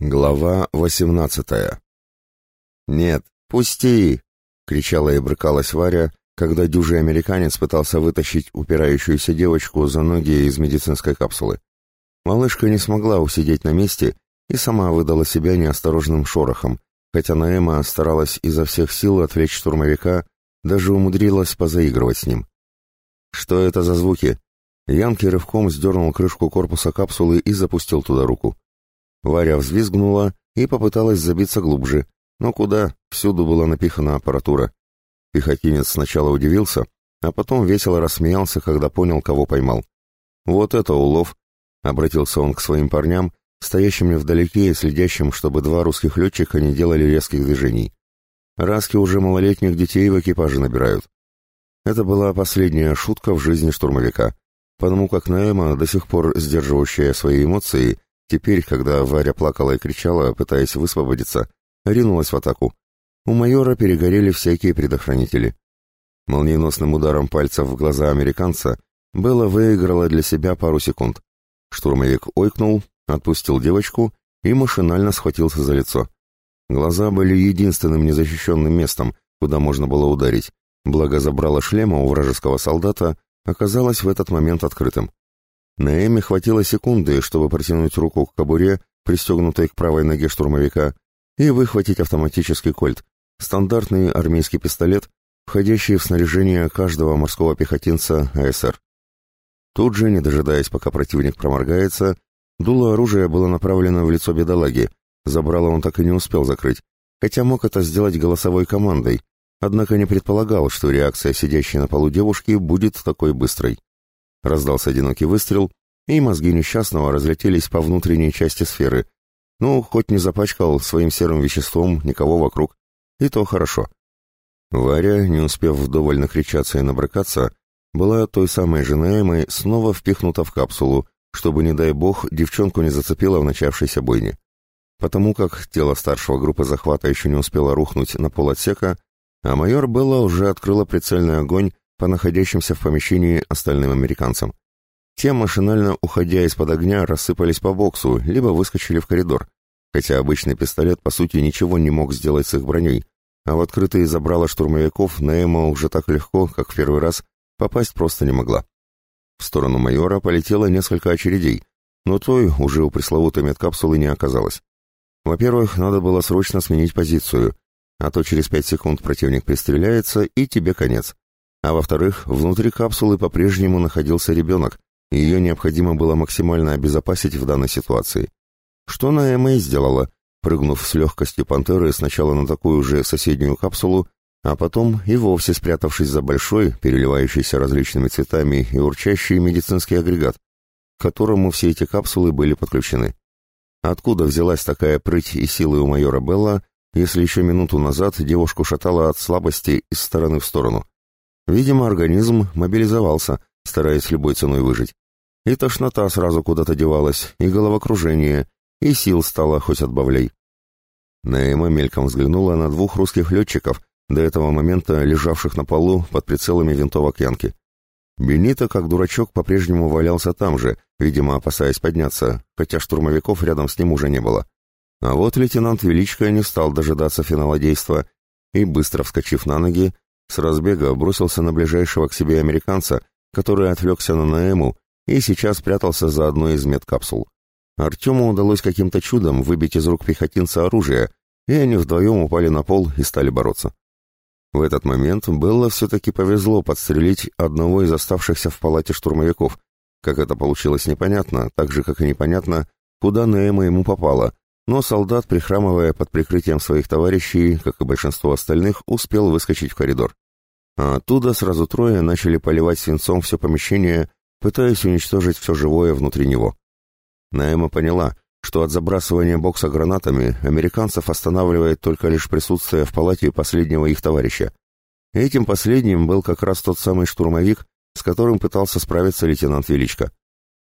Глава восемнадцатая. «Нет, пусти!» — кричала и брыкалась Варя, когда дюжий американец пытался вытащить упирающуюся девочку за ноги из медицинской капсулы. Малышка не смогла усидеть на месте и сама выдала себя неосторожным шорохом, хотя Наэма старалась изо всех сил отвлечь штурмовика, даже умудрилась позаигрывать с ним. «Что это за звуки?» Янки рывком сдернул крышку корпуса капсулы и запустил туда руку. Варя взвизгнула и попыталась забиться глубже, но куда, всюду была напихана аппаратура. Пехотинец сначала удивился, а потом весело рассмеялся, когда понял, кого поймал. «Вот это улов!» — обратился он к своим парням, стоящим невдалеке и следящим, чтобы два русских летчика не делали резких движений. Раски уже малолетних детей в экипаже набирают. Это была последняя шутка в жизни штурмовика, потому как Наэма, до сих пор сдерживающая свои эмоции, Теперь, когда Варя плакала и кричала, пытаясь высвободиться, ринулась в атаку. У майора перегорели всякие предохранители. Молниеносным ударом пальцев в глаза американца Белла выиграла для себя пару секунд. Штурмовик ойкнул, отпустил девочку и машинально схватился за лицо. Глаза были единственным незащищенным местом, куда можно было ударить, благо забрало шлема у вражеского солдата оказалось в этот момент открытым. На Эми хватило секунды, чтобы протянуть руку к кобуре, пристегнутой к правой ноге штурмовика, и выхватить автоматический кольт, стандартный армейский пистолет, входящий в снаряжение каждого морского пехотинца АСР. Тут же, не дожидаясь, пока противник проморгается, дуло оружия было направлено в лицо бедолаги, забрало он так и не успел закрыть, хотя мог это сделать голосовой командой, однако не предполагал, что реакция сидящей на полу девушки будет такой быстрой. Раздался одинокий выстрел, и мозги несчастного разлетелись по внутренней части сферы. Ну, хоть не запачкал своим серым веществом никого вокруг. И то хорошо. Варя, не успев вдоволь накричаться и набрыкаться, была той самой женаемой снова впихнута в капсулу, чтобы, не дай бог, девчонку не зацепила в начавшейся бойне. Потому как тело старшего группы захвата еще не успело рухнуть на пол отсека, а майор Белла уже открыла прицельный огонь по находящимся в помещении остальным американцам. Те, машинально уходя из-под огня, рассыпались по боксу, либо выскочили в коридор, хотя обычный пистолет, по сути, ничего не мог сделать с их броней, а в открытые забрала штурмовиков Нейма уже так легко, как в первый раз, попасть просто не могла. В сторону майора полетело несколько очередей, но той уже у пресловутой медкапсулы не оказалось. Во-первых, надо было срочно сменить позицию, а то через пять секунд противник пристреляется, и тебе конец. А во-вторых, внутри капсулы по-прежнему находился ребенок, и ее необходимо было максимально обезопасить в данной ситуации. Что Наэма и сделала, прыгнув с легкостью пантеры сначала на такую же соседнюю капсулу, а потом и вовсе спрятавшись за большой, переливающийся различными цветами и урчащий медицинский агрегат, к которому все эти капсулы были подключены. Откуда взялась такая прыть и силы у майора Белла, если еще минуту назад девушку шатала от слабости из стороны в сторону? Видимо, организм мобилизовался, стараясь любой ценой выжить. И тошнота сразу куда-то девалась, и головокружение, и сил стало хоть отбавляй. Наэма мельком взглянула на двух русских летчиков, до этого момента лежавших на полу под прицелами винтовок Янки. Бенито, как дурачок, по-прежнему валялся там же, видимо, опасаясь подняться, хотя штурмовиков рядом с ним уже не было. А вот лейтенант Величко не стал дожидаться финала действа и, быстро вскочив на ноги, с разбега бросился на ближайшего к себе американца, который отвлекся на Наэму и сейчас прятался за одной из медкапсул. Артему удалось каким-то чудом выбить из рук пехотинца оружие, и они вдвоем упали на пол и стали бороться. В этот момент Белла все-таки повезло подстрелить одного из оставшихся в палате штурмовиков. Как это получилось, непонятно, так же, как и непонятно, куда Наэма ему попала, но солдат, прихрамывая под прикрытием своих товарищей, как и большинство остальных, успел выскочить в коридор. А оттуда сразу трое начали поливать свинцом все помещение, пытаясь уничтожить все живое внутри него. Наэма поняла, что от забрасывания бокса гранатами американцев останавливает только лишь присутствие в палате последнего их товарища. Этим последним был как раз тот самый штурмовик, с которым пытался справиться лейтенант Величко.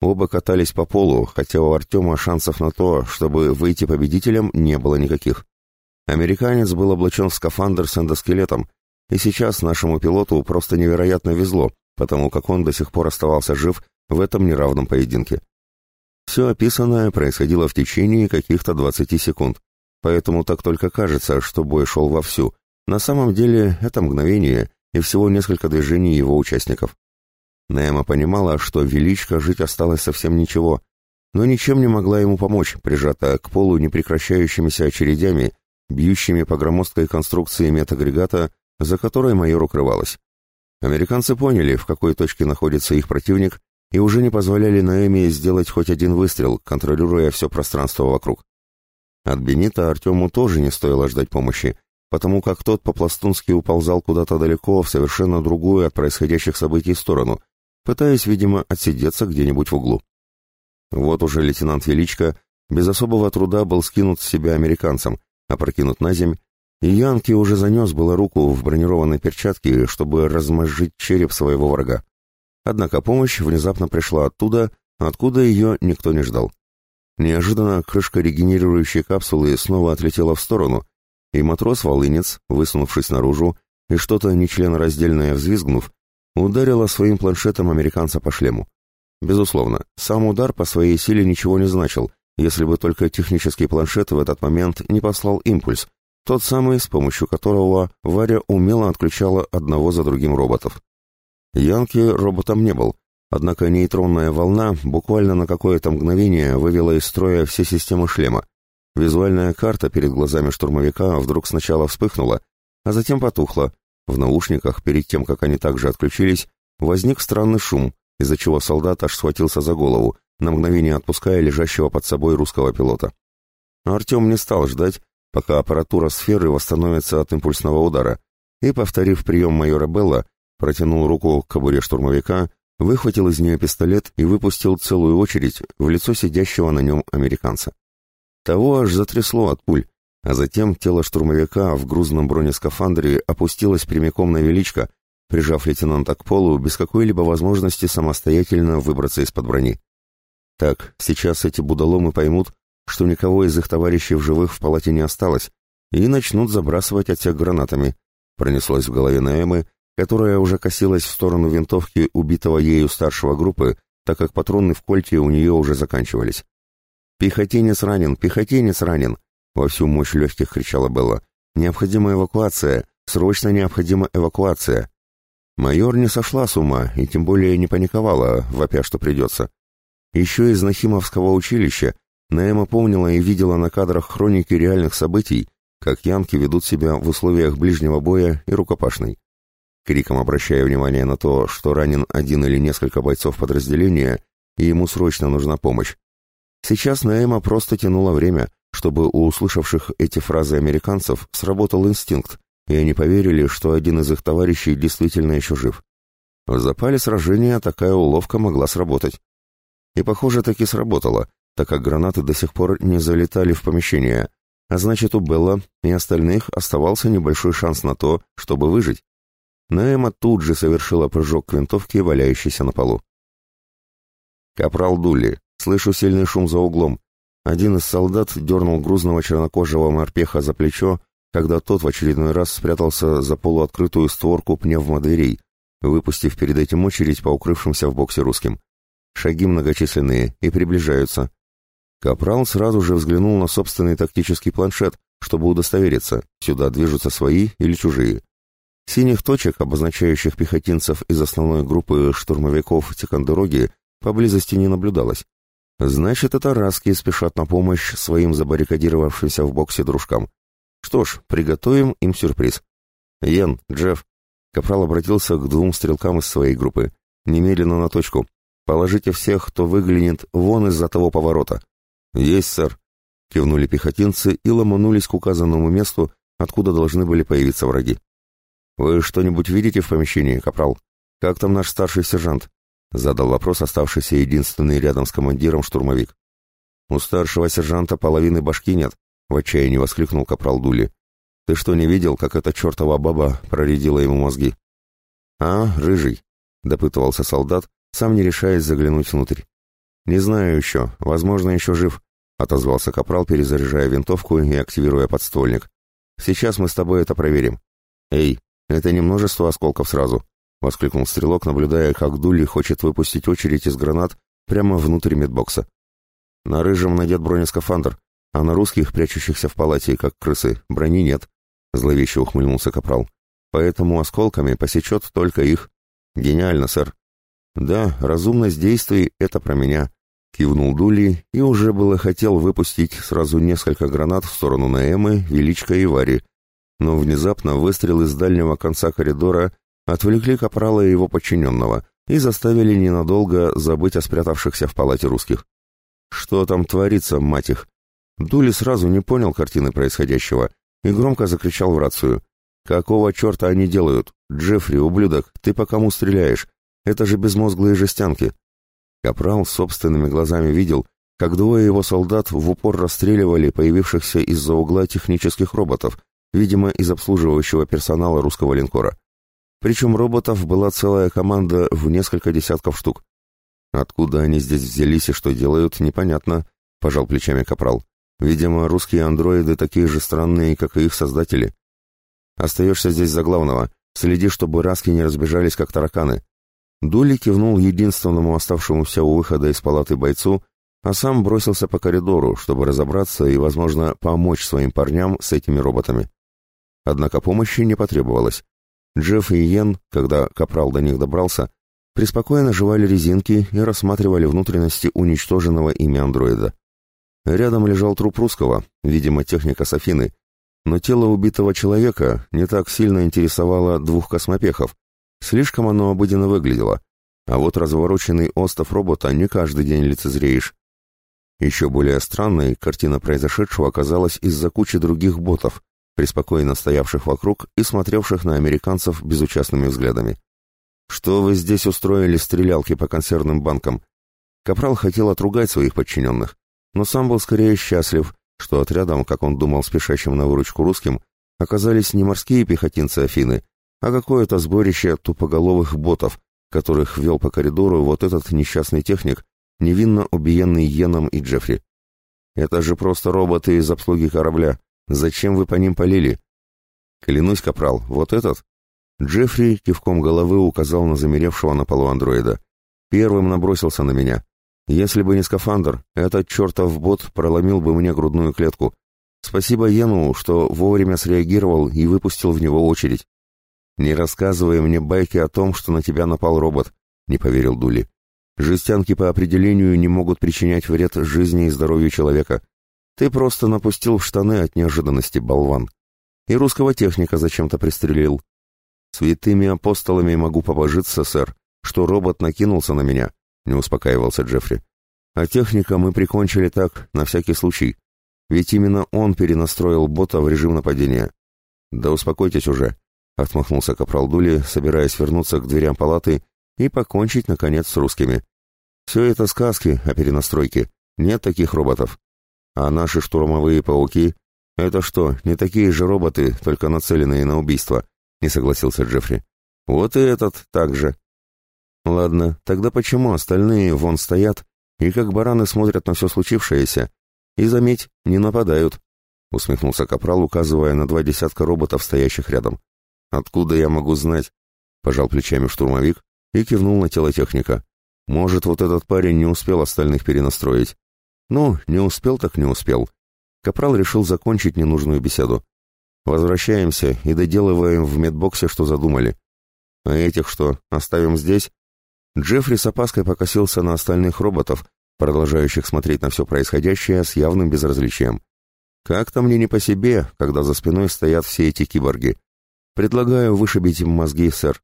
Оба катались по полу, хотя у Артема шансов на то, чтобы выйти победителем, не было никаких. Американец был облачен в скафандр с эндоскелетом, и сейчас нашему пилоту просто невероятно везло, потому как он до сих пор оставался жив в этом неравном поединке. Все описанное происходило в течение каких-то 20 секунд, поэтому так только кажется, что бой шел вовсю. На самом деле это мгновение и всего несколько движений его участников. Немо понимала, что величко жить осталось совсем ничего, но ничем не могла ему помочь, прижатая к полу непрекращающимися очередями, бьющими по громоздкой конструкции медагрегата, за которой майор укрывалась. Американцы поняли, в какой точке находится их противник, и уже не позволяли Наэме сделать хоть один выстрел, контролируя все пространство вокруг. От Бенита Артему тоже не стоило ждать помощи, потому как тот по-пластунски уползал куда-то далеко, в совершенно другую от происходящих событий сторону, пытаясь, видимо, отсидеться где-нибудь в углу. Вот уже лейтенант Величко без особого труда был скинут с себя американцем, опрокинут на земь, и Янки уже занес было руку в бронированной перчатке, чтобы размозжить череп своего врага. Однако помощь внезапно пришла оттуда, откуда ее никто не ждал. Неожиданно крышка регенерирующей капсулы снова отлетела в сторону, и матрос-волынец, высунувшись наружу и что-то нечленораздельное взвизгнув, ударила своим планшетом американца по шлему. Безусловно, сам удар по своей силе ничего не значил, если бы только технический планшет в этот момент не послал импульс, тот самый, с помощью которого Варя умело отключала одного за другим роботов. Янки роботом не был, однако нейтронная волна буквально на какое-то мгновение вывела из строя все системы шлема. Визуальная карта перед глазами штурмовика вдруг сначала вспыхнула, а затем потухла. В наушниках, перед тем, как они также отключились, возник странный шум, из-за чего солдат аж схватился за голову, на мгновение отпуская лежащего под собой русского пилота. Артем не стал ждать, пока аппаратура сферы восстановится от импульсного удара, и, повторив прием майора Белла, протянул руку к кобуре штурмовика, выхватил из нее пистолет и выпустил целую очередь в лицо сидящего на нем американца. Того аж затрясло от пуль, а затем тело штурмовика в грузном бронескафандре опустилось прямиком на величко, прижав лейтенанта к полу без какой-либо возможности самостоятельно выбраться из-под брони. Так, сейчас эти будоломы поймут, что никого из их товарищей в живых в палате не осталось, и начнут забрасывать отсек гранатами. Пронеслось в голове Наэмы, которая уже косилась в сторону винтовки убитого ею старшего группы, так как патроны в кольте у нее уже заканчивались. «Пехотинец ранен! Пехотинец ранен!» — во всю мощь легких кричала Белла. «Необходима эвакуация! Срочно необходима эвакуация!» Майор не сошла с ума и тем более не паниковала, вопя, что придется. Еще из Нахимовского училища Наэма помнила и видела на кадрах хроники реальных событий, как янки ведут себя в условиях ближнего боя и рукопашной. Криком обращая внимание на то, что ранен один или несколько бойцов подразделения, и ему срочно нужна помощь. Сейчас Наэма просто тянула время, чтобы у услышавших эти фразы американцев сработал инстинкт, и они поверили, что один из их товарищей действительно еще жив. В запале сражения такая уловка могла сработать. И, похоже, таки сработала, так как гранаты до сих пор не залетали в помещение, а значит, у Белла и остальных оставался небольшой шанс на то, чтобы выжить. Наэма тут же совершила прыжок к винтовке, валяющейся на полу. «Капрал Дулли, слышу сильный шум за углом. Один из солдат дернул грузного чернокожего морпеха за плечо, когда тот в очередной раз спрятался за полуоткрытую створку пневмодверей, выпустив перед этим очередь по укрывшимся в боксе русским. Шаги многочисленные и приближаются. Капрал сразу же взглянул на собственный тактический планшет, чтобы удостовериться, сюда движутся свои или чужие. Синих точек, обозначающих пехотинцев из основной группы штурмовиков Тикандероги, поблизости не наблюдалось. Значит, это раски спешат на помощь своим забаррикадировавшимся в боксе дружкам. Что ж, приготовим им сюрприз. Йен, Джефф. Капрал обратился к двум стрелкам из своей группы. Немедленно на точку. Положите всех, кто выглянет вон из-за того поворота. Есть, сэр. Кивнули пехотинцы и ломанулись к указанному месту, откуда должны были появиться враги. Вы что-нибудь видите в помещении, капрал? Как там наш старший сержант? Задал вопрос оставшийся единственный рядом с командиром штурмовик. У старшего сержанта половины башки нет, в отчаянии воскликнул капрал Дули. «Ты что, не видел, как эта чертова баба проредила ему мозги?» «А, рыжий», — допытывался солдат, сам не решаясь заглянуть внутрь. «Не знаю еще, возможно, еще жив», — отозвался капрал, перезаряжая винтовку и активируя подствольник. «Сейчас мы с тобой это проверим». «Эй, это не множество осколков сразу», — воскликнул стрелок, наблюдая, как Дули хочет выпустить очередь из гранат прямо внутрь медбокса. На рыжем надет бронескафандр, а на русских, прячущихся в палате, как крысы, брони нет», — зловеще ухмыльнулся Капрал. «Поэтому осколками посечет только их». «Гениально, сэр». «Да, разумность действий — это про меня», — кивнул Дули и уже было хотел выпустить сразу несколько гранат в сторону Наэмы, Величка и Вари, но внезапно выстрел из дальнего конца коридора отвлекли Капрала и его подчиненного и заставили ненадолго забыть о спрятавшихся в палате русских. Что там творится, мать их? Дули сразу не понял картины происходящего и громко закричал в рацию. «Какого черта они делают? Джеффри, ублюдок, ты по кому стреляешь? Это же безмозглые жестянки!» Капрал собственными глазами видел, как двое его солдат в упор расстреливали появившихся из-за угла технических роботов, видимо, из обслуживающего персонала русского линкора. Причем роботов была целая команда в несколько десятков штук. Откуда они здесь взялись и что делают, непонятно, пожал плечами Капрал. Видимо, русские андроиды такие же странные, как и их создатели. Остаешься здесь за главного. Следи, чтобы раски не разбежались, как тараканы. Дули кивнул единственному оставшемуся у выхода из палаты бойцу, а сам бросился по коридору, чтобы разобраться и, возможно, помочь своим парням с этими роботами. Однако помощи не потребовалось. Джефф и Йен, когда Капрал до них добрался, преспокойно жевали резинки и рассматривали внутренности уничтоженного ими андроида. Рядом лежал труп русского, видимо, техника Софины, но тело убитого человека не так сильно интересовало двух космопехов, слишком оно обыденно выглядело, а вот развороченный остов робота не каждый день лицезреешь. Еще более странной картина произошедшего оказалась из-за кучи других ботов, преспокойно стоявших вокруг и смотревших на американцев безучастными взглядами. «Что вы здесь устроили стрелялки по консервным банкам?» Капрал хотел отругать своих подчиненных, но сам был скорее счастлив, что отрядом, как он думал, спешащим на выручку русским, оказались не морские пехотинцы Афины, а какое-то сборище тупоголовых ботов, которых вел по коридору вот этот несчастный техник, невинно убиенный Йеном и Джеффри. Это же просто роботы из обслуги корабля. Зачем вы по ним полили? Клянусь, капрал, вот этот? Джеффри кивком головы указал на замеревшего на полу андроида. Первым набросился на меня. Если бы не скафандр, этот чертов бот проломил бы мне грудную клетку. Спасибо Йену, что вовремя среагировал и выпустил в него очередь. «Не рассказывай мне байки о том, что на тебя напал робот», — не поверил Дули. «Жестянки по определению не могут причинять вред жизни и здоровью человека. Ты просто напустил в штаны от неожиданности, болван. И русского техника зачем-то пристрелил. Святыми апостолами могу побожиться, сэр, что робот накинулся на меня, не успокаивался Джеффри. А техника мы прикончили так, на всякий случай. Ведь именно он перенастроил бота в режим нападения. Да успокойтесь уже, отмахнулся капрал Дули, собираясь вернуться к дверям палаты и покончить, наконец, с русскими. Все это сказки о перенастройке. Нет таких роботов. А наши штурмовые пауки — это что, не такие же роботы, только нацеленные на убийство? Не согласился Джеффри. Вот и этот также. Ладно, тогда почему остальные вон стоят и как бараны смотрят на все случившееся? И, заметь, не нападают. Усмехнулся Капрал, указывая на два десятка роботов, стоящих рядом. «Откуда я могу знать?» — пожал плечами штурмовик и кивнул на тело техника. «Может, вот этот парень не успел остальных перенастроить. Ну, не успел так не успел. Капрал решил закончить ненужную беседу. Возвращаемся и доделываем в медбоксе, что задумали. А этих что, оставим здесь? Джеффри с опаской покосился на остальных роботов, продолжающих смотреть на все происходящее с явным безразличием. Как-то мне не по себе, когда за спиной стоят все эти киборги. Предлагаю вышибить им мозги, сэр.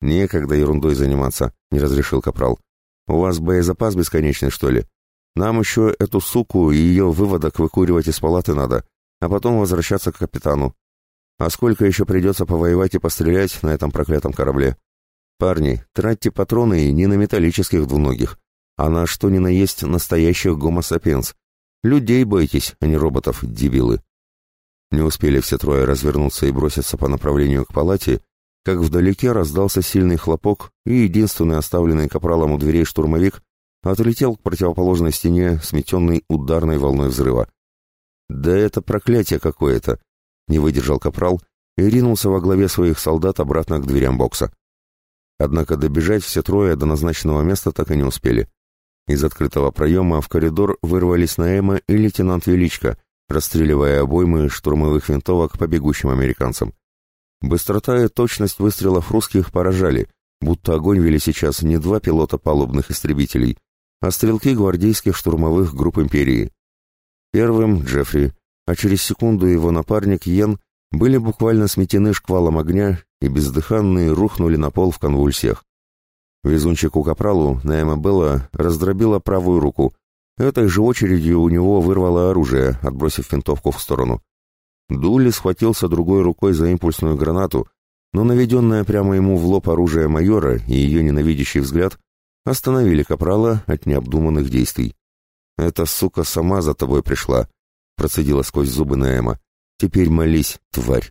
Некогда ерундой заниматься, не разрешил Капрал. У вас боезапас бесконечный, что ли? Нам еще эту суку и ее выводок выкуривать из палаты надо, а потом возвращаться к капитану. А сколько еще придется повоевать и пострелять на этом проклятом корабле? Парни, тратьте патроны не на металлических двуногих, а на что ни на есть настоящих гомо-сапиенс. Людей бойтесь, а не роботов, дебилы. Не успели все трое развернуться и броситься по направлению к палате, как вдалеке раздался сильный хлопок, и единственный оставленный капралом у дверей штурмовик отлетел к противоположной стене, сметенный ударной волной взрыва. «Да это проклятие какое-то!» — не выдержал капрал и ринулся во главе своих солдат обратно к дверям бокса. Однако добежать все трое до назначенного места так и не успели. Из открытого проема в коридор вырвались Наэма и лейтенант Величко, расстреливая обоймы штурмовых винтовок по бегущим американцам. Быстрота и точность выстрелов русских поражали, будто огонь вели сейчас не два пилота палубных истребителей, а стрелки гвардейских штурмовых групп империи. Первым — Джеффри, а через секунду его напарник Йен были буквально сметены шквалом огня и бездыханные рухнули на пол в конвульсиях. Везунчику Капралу Наэма Белла раздробила правую руку. Этой же очередью у него вырвало оружие, отбросив винтовку в сторону. Дули схватился другой рукой за импульсную гранату, но наведенное прямо ему в лоб оружие майора и ее ненавидящий взгляд остановили Капрала от необдуманных действий. «Эта сука сама за тобой пришла», — процедила сквозь зубы Наэма. «Теперь молись, тварь».